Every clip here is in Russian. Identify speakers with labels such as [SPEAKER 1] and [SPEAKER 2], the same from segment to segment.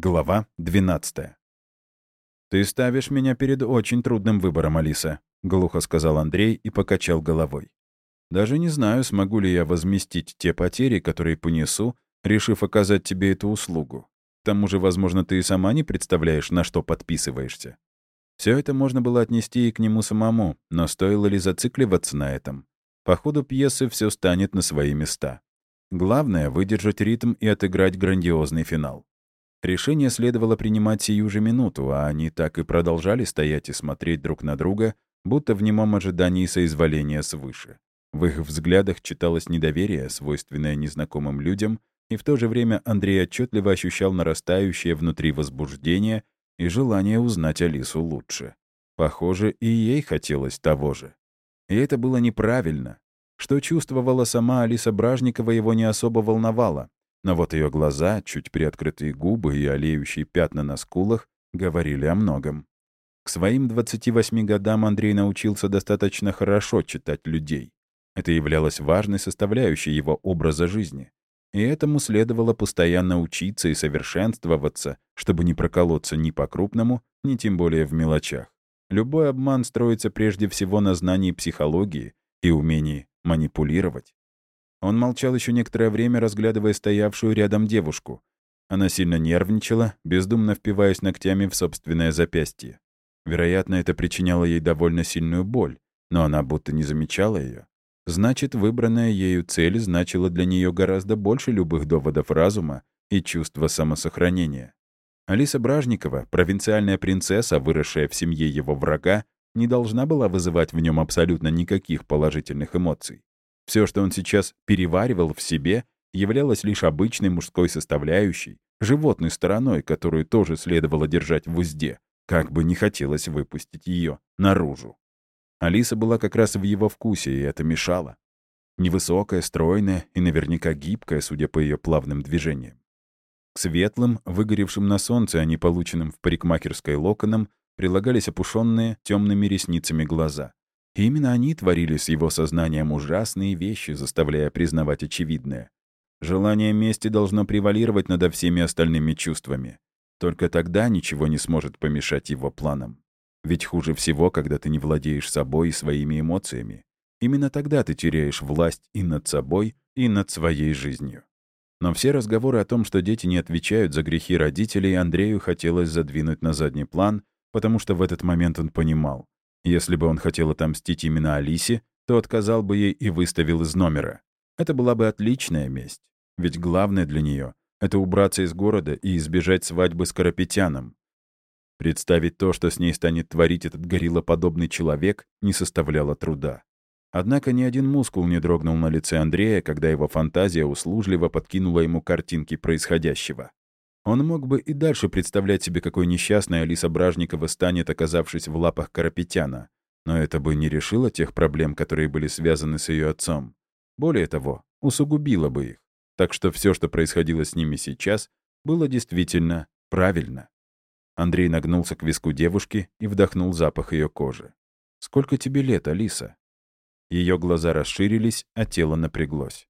[SPEAKER 1] Глава 12. «Ты ставишь меня перед очень трудным выбором, Алиса», — глухо сказал Андрей и покачал головой. «Даже не знаю, смогу ли я возместить те потери, которые понесу, решив оказать тебе эту услугу. К тому же, возможно, ты и сама не представляешь, на что подписываешься. Все это можно было отнести и к нему самому, но стоило ли зацикливаться на этом? По ходу пьесы все станет на свои места. Главное — выдержать ритм и отыграть грандиозный финал. Решение следовало принимать сию же минуту, а они так и продолжали стоять и смотреть друг на друга, будто в немом ожидании соизволения свыше. В их взглядах читалось недоверие, свойственное незнакомым людям, и в то же время Андрей отчетливо ощущал нарастающее внутри возбуждение и желание узнать Алису лучше. Похоже, и ей хотелось того же. И это было неправильно. Что чувствовала сама Алиса Бражникова, его не особо волновало. Но вот ее глаза, чуть приоткрытые губы и олеющие пятна на скулах говорили о многом. К своим 28 годам Андрей научился достаточно хорошо читать людей. Это являлось важной составляющей его образа жизни. И этому следовало постоянно учиться и совершенствоваться, чтобы не проколоться ни по-крупному, ни тем более в мелочах. Любой обман строится прежде всего на знании психологии и умении манипулировать. Он молчал еще некоторое время, разглядывая стоявшую рядом девушку. Она сильно нервничала, бездумно впиваясь ногтями в собственное запястье. Вероятно, это причиняло ей довольно сильную боль, но она будто не замечала ее. Значит, выбранная ею цель значила для нее гораздо больше любых доводов разума и чувства самосохранения. Алиса Бражникова, провинциальная принцесса, выросшая в семье его врага, не должна была вызывать в нем абсолютно никаких положительных эмоций. Все, что он сейчас переваривал в себе, являлось лишь обычной мужской составляющей, животной стороной, которую тоже следовало держать в узде, как бы не хотелось выпустить ее наружу. Алиса была как раз в его вкусе, и это мешало. Невысокая, стройная и наверняка гибкая, судя по ее плавным движениям. К светлым, выгоревшим на солнце, а не полученным в парикмахерской локоном, прилагались опушенные темными ресницами глаза. И именно они творили с его сознанием ужасные вещи, заставляя признавать очевидное. Желание мести должно превалировать над всеми остальными чувствами. Только тогда ничего не сможет помешать его планам. Ведь хуже всего, когда ты не владеешь собой и своими эмоциями. Именно тогда ты теряешь власть и над собой, и над своей жизнью. Но все разговоры о том, что дети не отвечают за грехи родителей, Андрею хотелось задвинуть на задний план, потому что в этот момент он понимал, если бы он хотел отомстить именно Алисе, то отказал бы ей и выставил из номера. Это была бы отличная месть. Ведь главное для нее — это убраться из города и избежать свадьбы с Карапетяном. Представить то, что с ней станет творить этот гориллоподобный человек, не составляло труда. Однако ни один мускул не дрогнул на лице Андрея, когда его фантазия услужливо подкинула ему картинки происходящего. Он мог бы и дальше представлять себе, какой несчастной Алиса Бражникова станет, оказавшись в лапах Карапетяна. Но это бы не решило тех проблем, которые были связаны с ее отцом. Более того, усугубило бы их. Так что все, что происходило с ними сейчас, было действительно правильно. Андрей нагнулся к виску девушки и вдохнул запах ее кожи. «Сколько тебе лет, Алиса?» Ее глаза расширились, а тело напряглось.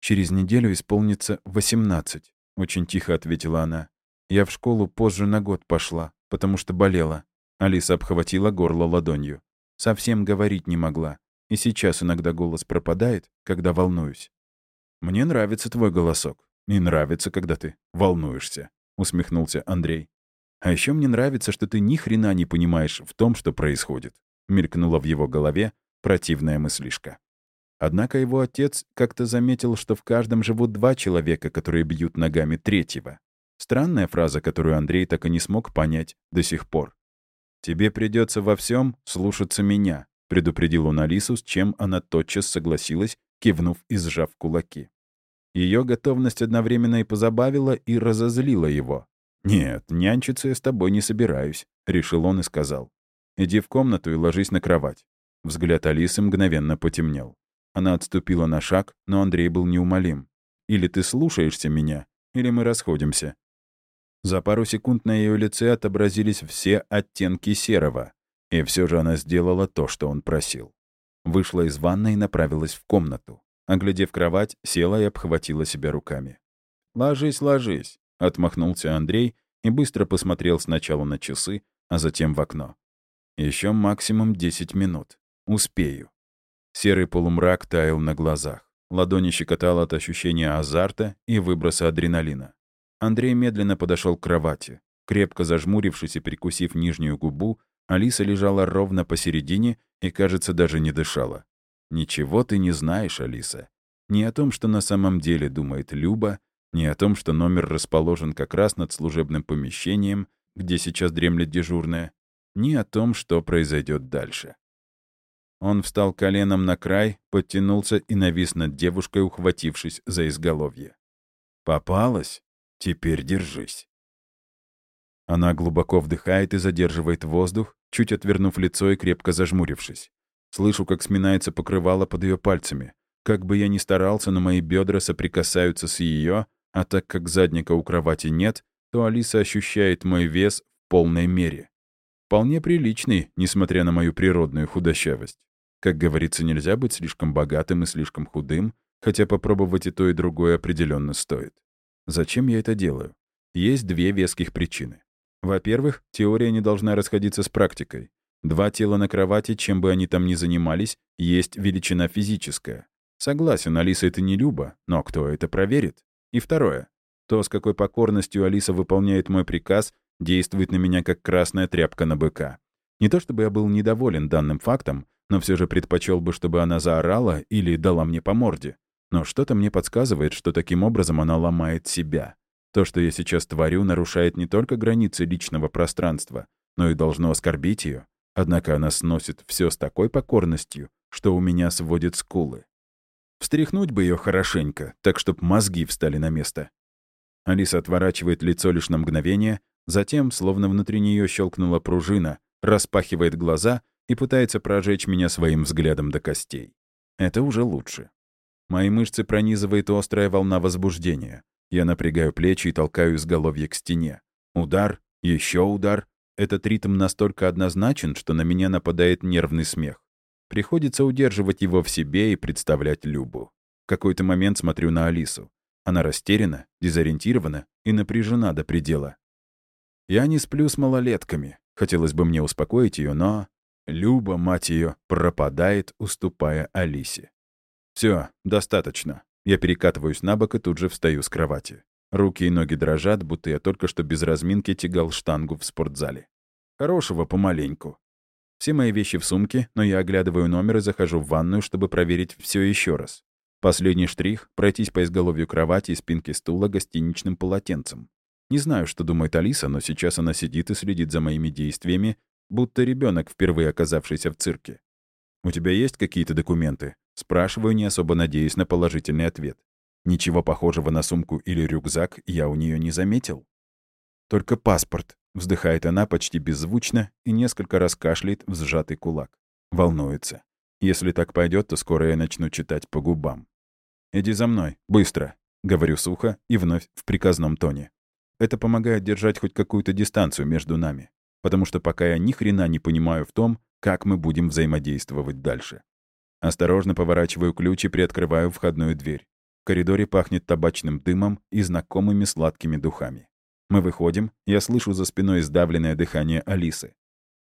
[SPEAKER 1] «Через неделю исполнится восемнадцать. — очень тихо ответила она. «Я в школу позже на год пошла, потому что болела». Алиса обхватила горло ладонью. Совсем говорить не могла. И сейчас иногда голос пропадает, когда волнуюсь. «Мне нравится твой голосок. И нравится, когда ты волнуешься», — усмехнулся Андрей. «А еще мне нравится, что ты ни хрена не понимаешь в том, что происходит», — мелькнула в его голове противная мыслишка. Однако его отец как-то заметил, что в каждом живут два человека, которые бьют ногами третьего. Странная фраза, которую Андрей так и не смог понять до сих пор. «Тебе придется во всем слушаться меня», — предупредил он Алису, с чем она тотчас согласилась, кивнув и сжав кулаки. Ее готовность одновременно и позабавила, и разозлила его. «Нет, нянчиться я с тобой не собираюсь», — решил он и сказал. «Иди в комнату и ложись на кровать». Взгляд Алисы мгновенно потемнел. Она отступила на шаг, но Андрей был неумолим. «Или ты слушаешься меня, или мы расходимся». За пару секунд на ее лице отобразились все оттенки серого, и все же она сделала то, что он просил. Вышла из ванной и направилась в комнату. Оглядев кровать, села и обхватила себя руками. «Ложись, ложись», — отмахнулся Андрей и быстро посмотрел сначала на часы, а затем в окно. Еще максимум 10 минут. Успею. Серый полумрак таял на глазах. Ладони щекотало от ощущения азарта и выброса адреналина. Андрей медленно подошел к кровати. Крепко зажмурившись и прикусив нижнюю губу, Алиса лежала ровно посередине и, кажется, даже не дышала. «Ничего ты не знаешь, Алиса. Ни о том, что на самом деле думает Люба, ни о том, что номер расположен как раз над служебным помещением, где сейчас дремлет дежурная, ни о том, что произойдет дальше. Он встал коленом на край, подтянулся и навис над девушкой, ухватившись за изголовье. «Попалась? Теперь держись». Она глубоко вдыхает и задерживает воздух, чуть отвернув лицо и крепко зажмурившись. Слышу, как сминается покрывало под ее пальцами. Как бы я ни старался, но мои бедра соприкасаются с ее, а так как задника у кровати нет, то Алиса ощущает мой вес в полной мере. Вполне приличный, несмотря на мою природную худощавость. Как говорится, нельзя быть слишком богатым и слишком худым, хотя попробовать и то, и другое определенно стоит. Зачем я это делаю? Есть две веских причины. Во-первых, теория не должна расходиться с практикой. Два тела на кровати, чем бы они там ни занимались, есть величина физическая. Согласен, Алиса это не Люба, но кто это проверит? И второе. То, с какой покорностью Алиса выполняет мой приказ, действует на меня как красная тряпка на быка. Не то чтобы я был недоволен данным фактом, но все же предпочел бы, чтобы она заорала или дала мне по морде. Но что-то мне подсказывает, что таким образом она ломает себя. То, что я сейчас творю, нарушает не только границы личного пространства, но и должно оскорбить ее. Однако она сносит все с такой покорностью, что у меня сводит скулы. Встряхнуть бы ее хорошенько, так чтоб мозги встали на место. Алиса отворачивает лицо лишь на мгновение, затем, словно внутри нее щелкнула пружина, распахивает глаза и пытается прожечь меня своим взглядом до костей. Это уже лучше. Мои мышцы пронизывает острая волна возбуждения. Я напрягаю плечи и толкаю изголовье к стене. Удар, еще удар. Этот ритм настолько однозначен, что на меня нападает нервный смех. Приходится удерживать его в себе и представлять Любу. В какой-то момент смотрю на Алису. Она растеряна, дезориентирована и напряжена до предела. Я не сплю с малолетками. Хотелось бы мне успокоить ее, но... Люба, мать ее, пропадает, уступая Алисе. Все, достаточно. Я перекатываюсь на бок и тут же встаю с кровати. Руки и ноги дрожат, будто я только что без разминки тягал штангу в спортзале. Хорошего помаленьку. Все мои вещи в сумке, но я оглядываю номер и захожу в ванную, чтобы проверить все еще раз. Последний штрих — пройтись по изголовью кровати и спинке стула гостиничным полотенцем. Не знаю, что думает Алиса, но сейчас она сидит и следит за моими действиями, будто ребенок, впервые оказавшийся в цирке. «У тебя есть какие-то документы?» Спрашиваю, не особо надеясь на положительный ответ. Ничего похожего на сумку или рюкзак я у нее не заметил. «Только паспорт», — вздыхает она почти беззвучно и несколько раз кашляет в сжатый кулак. Волнуется. Если так пойдет, то скоро я начну читать по губам. «Иди за мной, быстро», — говорю сухо и вновь в приказном тоне. Это помогает держать хоть какую-то дистанцию между нами потому что пока я ни хрена не понимаю в том, как мы будем взаимодействовать дальше. Осторожно поворачиваю ключ и приоткрываю входную дверь. В коридоре пахнет табачным дымом и знакомыми сладкими духами. Мы выходим, я слышу за спиной сдавленное дыхание Алисы.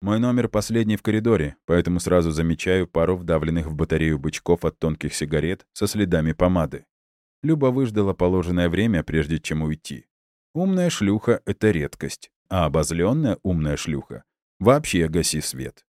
[SPEAKER 1] Мой номер последний в коридоре, поэтому сразу замечаю пару вдавленных в батарею бычков от тонких сигарет со следами помады. Люба выждала положенное время, прежде чем уйти. Умная шлюха — это редкость а обозленная умная шлюха вообще гаси свет.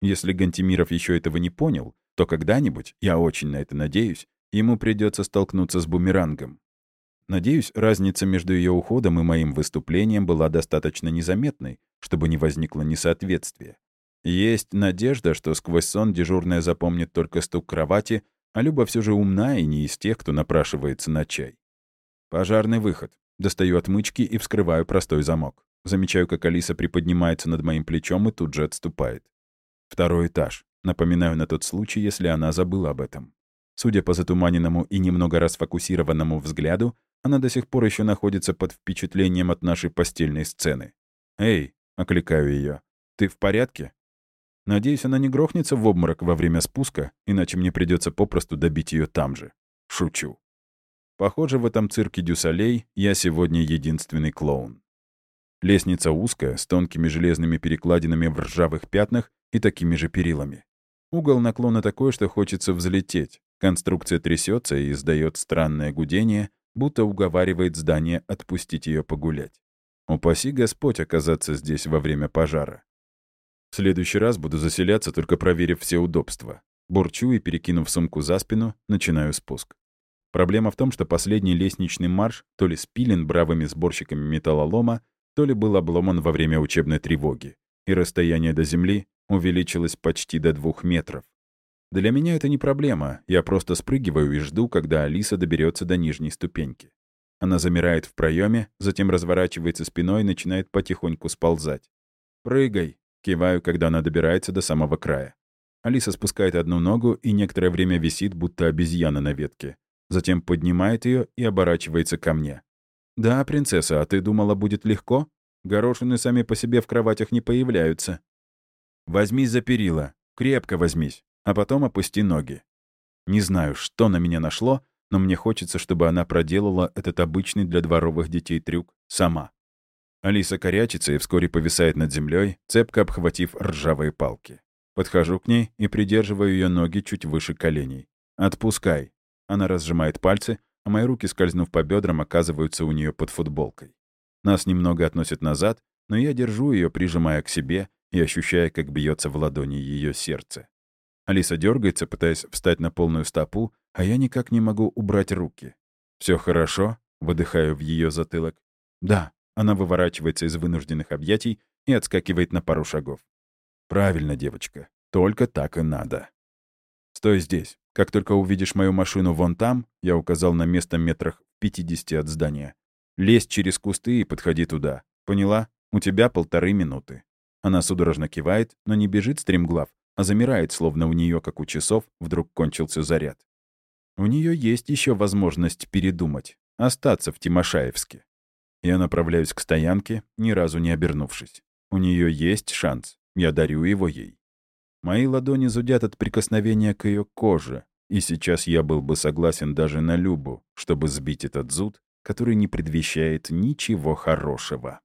[SPEAKER 1] Если Гантимиров еще этого не понял, то когда-нибудь, я очень на это надеюсь, ему придется столкнуться с бумерангом. Надеюсь, разница между ее уходом и моим выступлением была достаточно незаметной, чтобы не возникло несоответствия. Есть надежда, что сквозь сон дежурная запомнит только стук кровати, а Люба все же умна и не из тех, кто напрашивается на чай. Пожарный выход. Достаю отмычки и вскрываю простой замок. Замечаю, как Алиса приподнимается над моим плечом и тут же отступает. Второй этаж. Напоминаю на тот случай, если она забыла об этом. Судя по затуманенному и немного расфокусированному взгляду, она до сих пор еще находится под впечатлением от нашей постельной сцены. «Эй!» — окликаю ее. «Ты в порядке?» Надеюсь, она не грохнется в обморок во время спуска, иначе мне придется попросту добить ее там же. Шучу. Похоже, в этом цирке Дюсалей я сегодня единственный клоун. Лестница узкая, с тонкими железными перекладинами в ржавых пятнах и такими же перилами. Угол наклона такой, что хочется взлететь. Конструкция трясется и издает странное гудение, будто уговаривает здание отпустить ее погулять. Упаси Господь оказаться здесь во время пожара. В следующий раз буду заселяться, только проверив все удобства. Бурчу и, перекинув сумку за спину, начинаю спуск. Проблема в том, что последний лестничный марш то ли спилен бравыми сборщиками металлолома, то ли был обломан во время учебной тревоги, и расстояние до земли увеличилось почти до двух метров. Для меня это не проблема, я просто спрыгиваю и жду, когда Алиса доберется до нижней ступеньки. Она замирает в проеме, затем разворачивается спиной и начинает потихоньку сползать. «Прыгай!» — киваю, когда она добирается до самого края. Алиса спускает одну ногу и некоторое время висит, будто обезьяна на ветке. Затем поднимает ее и оборачивается ко мне. «Да, принцесса, а ты думала, будет легко? Горошины сами по себе в кроватях не появляются. Возьмись за перила, крепко возьмись, а потом опусти ноги. Не знаю, что на меня нашло, но мне хочется, чтобы она проделала этот обычный для дворовых детей трюк сама. Алиса корячится и вскоре повисает над землей, цепко обхватив ржавые палки. Подхожу к ней и придерживаю ее ноги чуть выше коленей. «Отпускай». Она разжимает пальцы, а мои руки, скользнув по бедрам, оказываются у нее под футболкой. Нас немного относят назад, но я держу ее, прижимая к себе и ощущая, как бьется в ладони ее сердце. Алиса дергается, пытаясь встать на полную стопу, а я никак не могу убрать руки. Все хорошо?» — выдыхаю в ее затылок. «Да». Она выворачивается из вынужденных объятий и отскакивает на пару шагов. «Правильно, девочка. Только так и надо». «Стой здесь. Как только увидишь мою машину вон там, я указал на место метрах в 50 от здания. Лезь через кусты и подходи туда. Поняла? У тебя полторы минуты». Она судорожно кивает, но не бежит стремглав, а замирает, словно у нее, как у часов, вдруг кончился заряд. У нее есть еще возможность передумать, остаться в Тимошаевске. Я направляюсь к стоянке, ни разу не обернувшись. У нее есть шанс, я дарю его ей. Мои ладони зудят от прикосновения к ее коже, и сейчас я был бы согласен даже на Любу, чтобы сбить этот зуд, который не предвещает ничего хорошего.